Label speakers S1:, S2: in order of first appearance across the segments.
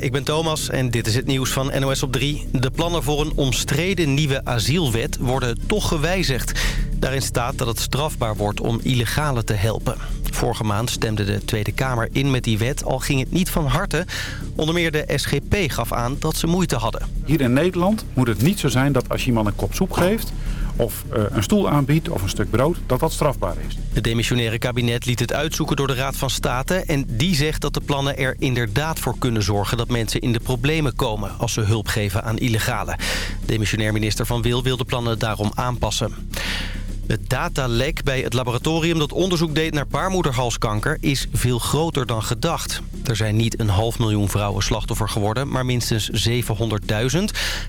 S1: Ik ben Thomas en dit is het nieuws van NOS op 3. De plannen voor een omstreden nieuwe asielwet worden toch gewijzigd. Daarin staat dat het strafbaar wordt om illegalen te helpen. Vorige maand stemde de Tweede Kamer in met die wet, al ging het niet van harte. Onder meer de SGP gaf aan dat ze moeite hadden.
S2: Hier in Nederland moet het niet zo zijn dat als je iemand een kop soep geeft of uh, een stoel aanbiedt of een stuk brood, dat dat strafbaar is.
S1: Het demissionaire kabinet liet het uitzoeken door de Raad van State... en die zegt dat de plannen er inderdaad voor kunnen zorgen... dat mensen in de problemen komen als ze hulp geven aan illegalen. Demissionair minister Van Wil wil de plannen daarom aanpassen. Het datalek bij het laboratorium dat onderzoek deed naar baarmoederhalskanker is veel groter dan gedacht. Er zijn niet een half miljoen vrouwen slachtoffer geworden, maar minstens 700.000.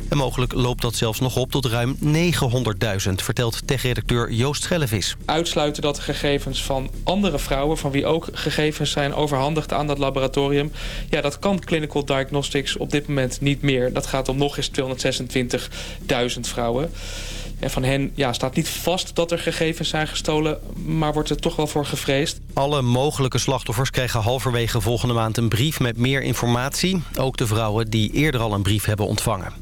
S1: En mogelijk loopt dat zelfs nog op tot ruim 900.000, vertelt tech-redacteur Joost Schellevis.
S3: Uitsluiten dat de gegevens van andere vrouwen, van wie ook gegevens zijn overhandigd aan dat laboratorium. Ja, dat kan Clinical Diagnostics op dit moment niet meer. Dat gaat om nog eens 226.000 vrouwen. En van hen ja, staat niet vast dat er gegevens zijn gestolen... maar wordt er toch wel voor gevreesd.
S1: Alle mogelijke slachtoffers krijgen halverwege volgende maand een brief met meer informatie. Ook de vrouwen die eerder al een brief hebben ontvangen.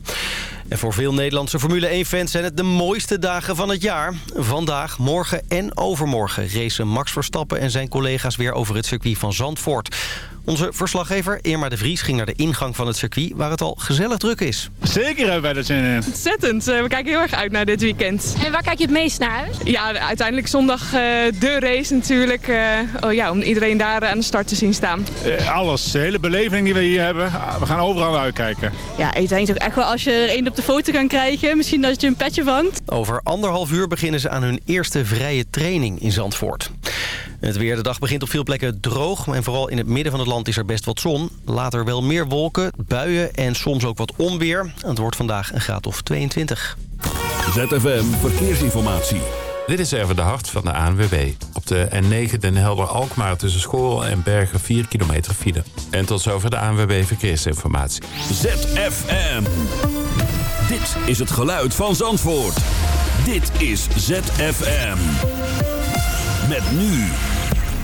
S1: En voor veel Nederlandse Formule 1-fans zijn het de mooiste dagen van het jaar. Vandaag, morgen en overmorgen racen Max Verstappen en zijn collega's weer over het circuit van Zandvoort. Onze verslaggever Irma de Vries ging naar de ingang van het circuit... waar het al gezellig druk is.
S4: Zeker hebben wij er zin in.
S5: Ontzettend. Eh, we kijken heel erg uit naar dit weekend.
S6: En waar kijk je het meest naar uit?
S5: Ja, uiteindelijk zondag uh, de race natuurlijk. Uh, oh, ja, om iedereen daar aan de start te zien staan.
S4: alles. De hele beleving die we hier hebben. We gaan overal uitkijken.
S5: Ja, ik denk toch echt wel als je er één op de foto kan krijgen. Misschien dat je een petje vangt.
S1: Over anderhalf uur beginnen ze aan hun eerste vrije training in Zandvoort. Het weer de dag begint op veel plekken droog. En vooral in het midden van het land is er best wat zon. Later wel meer wolken, buien en soms ook wat onweer. Het wordt vandaag een graad of 22.
S7: ZFM Verkeersinformatie.
S8: Dit is even de hart van de ANWB. Op de N9 Den Helder-Alkmaar tussen School en Bergen 4 kilometer file. En tot zover de ANWB Verkeersinformatie.
S7: ZFM. Dit is het geluid van Zandvoort. Dit is ZFM. Met nu.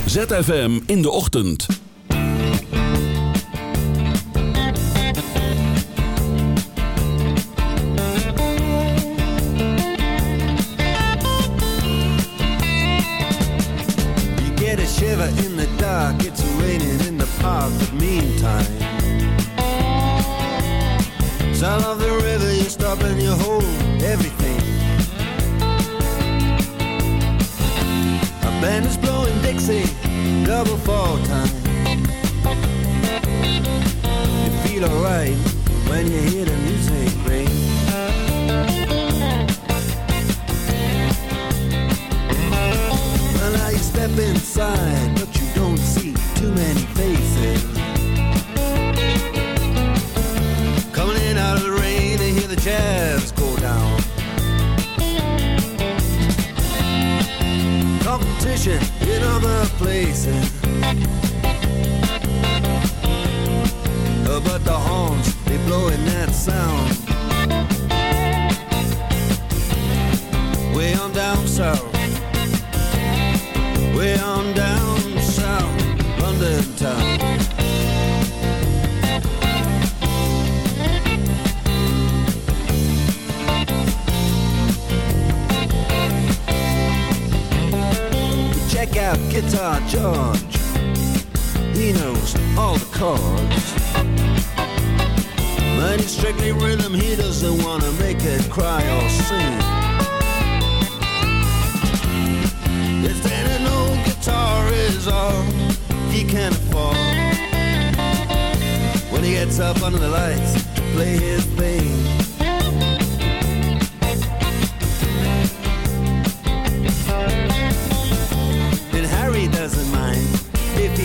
S7: ZFM in de ochtend.
S9: You get a shiver in the dark, it's raining in the park, meantime. Sound of the river, you stop and you hold everything. A band is. Dixie, double fall time. You feel alright when you hear the music ring. Well, now you step inside, but you don't see too many faces. Coming in out of the rain to hear the jazz go down. competition other places. Uh, but the horns, they blowing that sound. Way on down south. Way on down south. London town. Check Guitar George. He knows all the chords. But it's strictly rhythm, he doesn't wanna make it cry or sing. Then an old guitar is all he can afford. When he gets up under the lights to play his thing.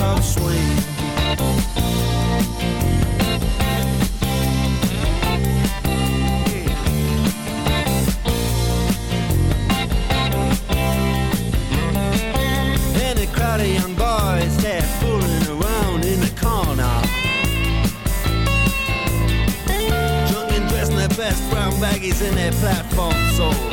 S9: club swing. Then a crowd of
S6: young boys fooling around in the corner. Drunk and dressed in their best brown baggies and their platform soles.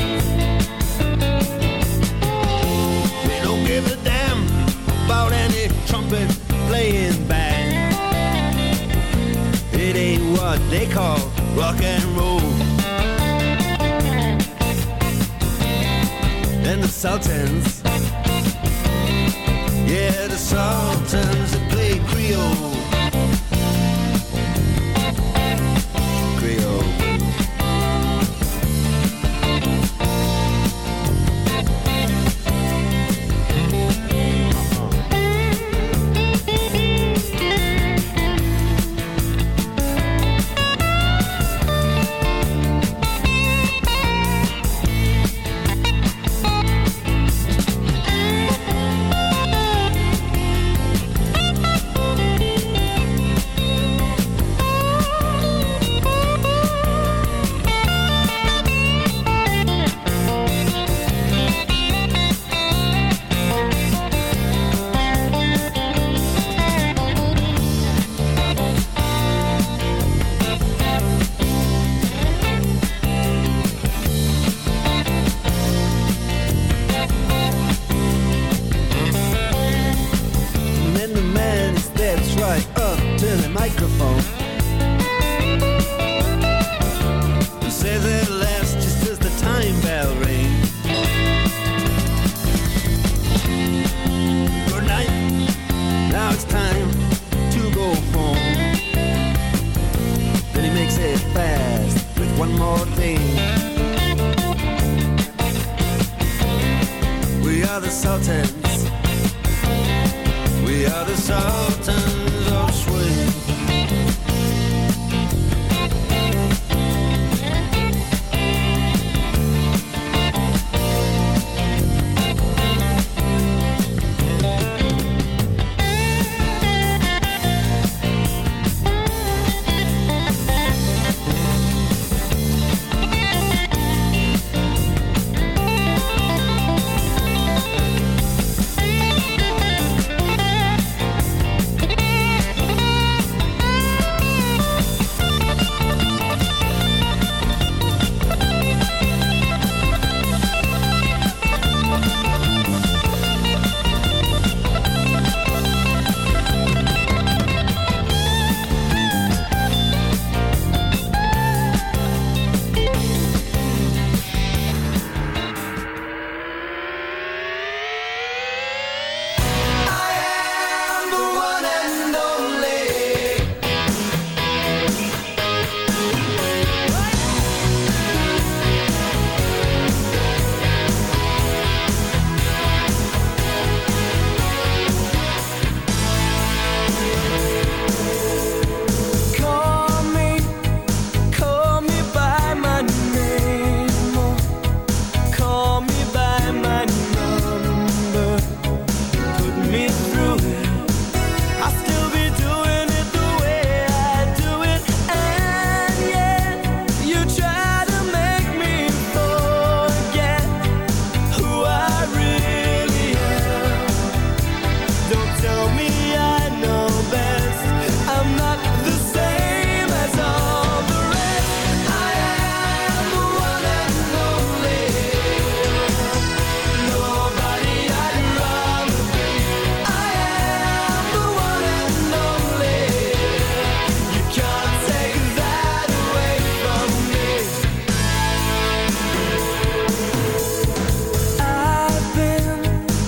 S6: what they call rock and roll. And the Sultans, yeah, the Sultans that play Creole.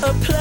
S6: a place.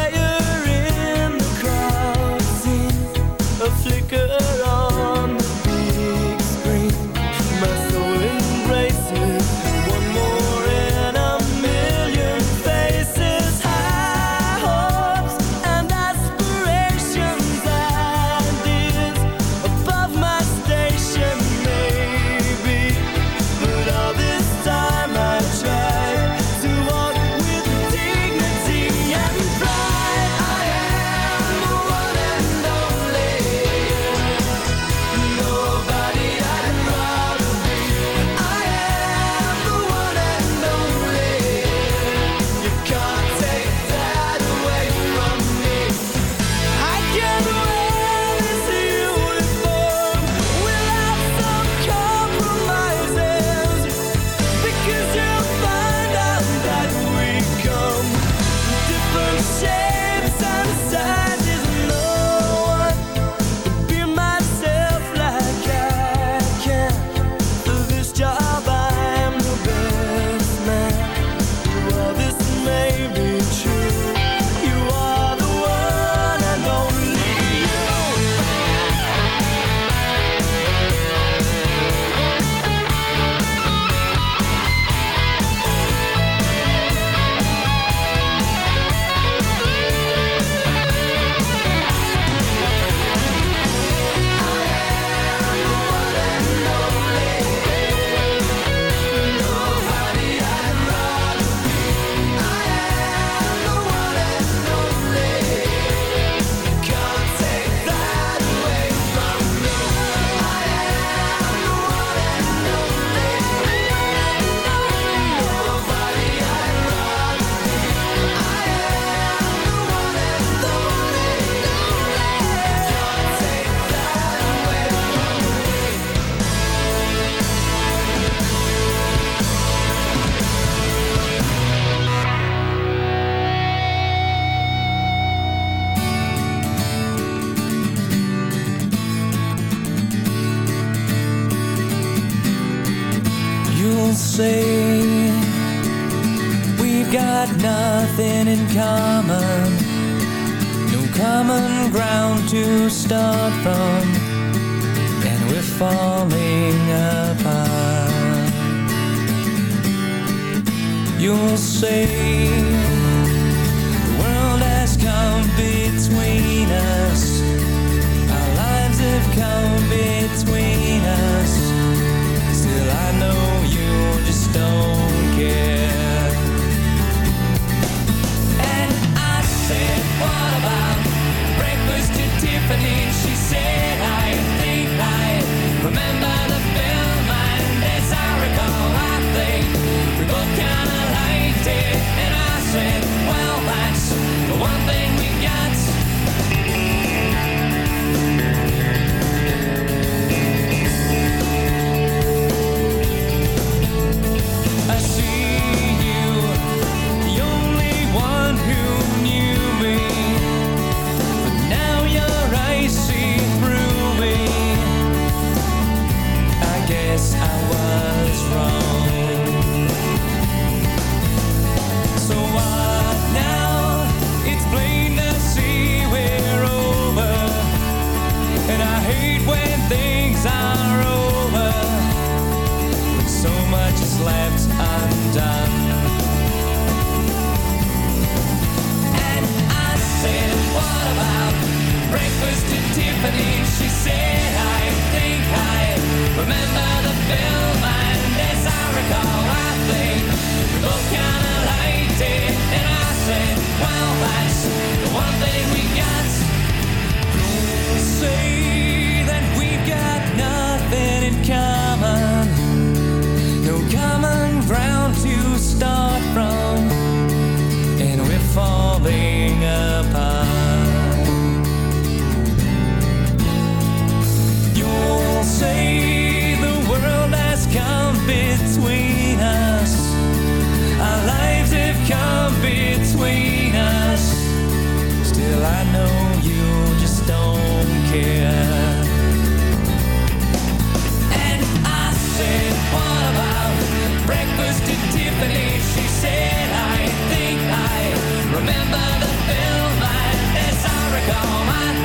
S6: ground to start from And we're falling apart. You'll say It's wrong.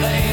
S6: blame.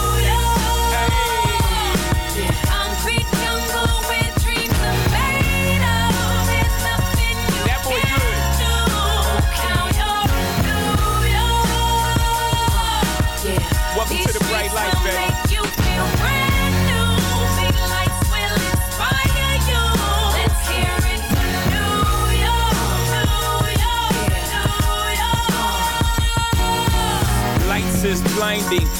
S10: Lights is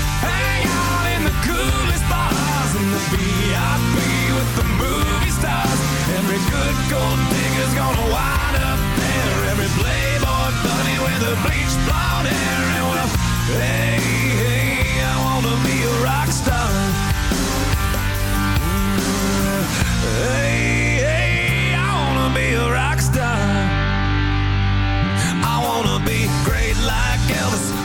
S11: Hang out in the coolest bars in the VIP with the movie stars. Every good gold digger's gonna wind up there. Every playboy bunny with the bleach blonde hair. And well, hey, hey, I wanna be a rock star. Mm. Hey.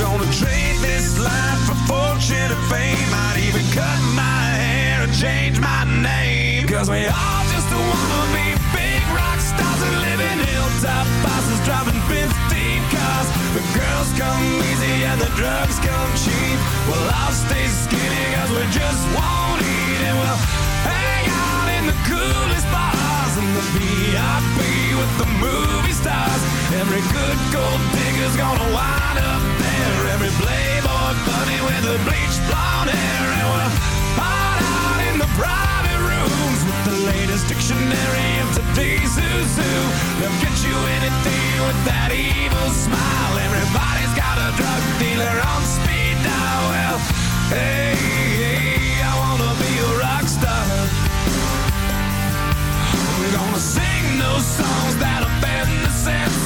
S11: Gonna trade this life for fortune and fame. I'd even cut my hair and change my name. Cause we all just wanna be big rock stars and live in hilltop bosses driving 15 cars. The girls come easy and the drugs come cheap. Well, I'll stay skinny cause we just won't eat and we'll hang out in the coolest bars and the VIP with the movie stars. Every good gold digger's gonna wind up there. Every playboy bunny with the bleached blonde hair. And we'll hide out in the private rooms with the latest dictionary of today's who's who. They'll get you anything with that evil smile. Everybody's got a drug dealer on speed dial. Well, hey, hey, I wanna be a rock star. I'm gonna sing those songs that offend the senses.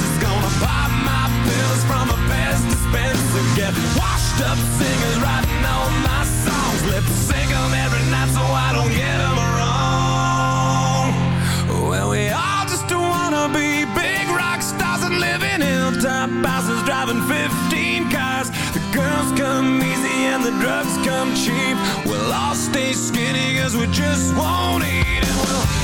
S11: Singers writing all my songs. Lip sync 'em every night so I don't get 'em wrong. Well, we all just wanna be big rock stars and live in hilltop houses driving 15 cars. The girls come easy and the drugs come cheap. We'll all stay skinny cause we just won't eat and we'll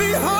S12: Hard, maybe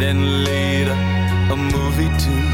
S11: then later a movie too.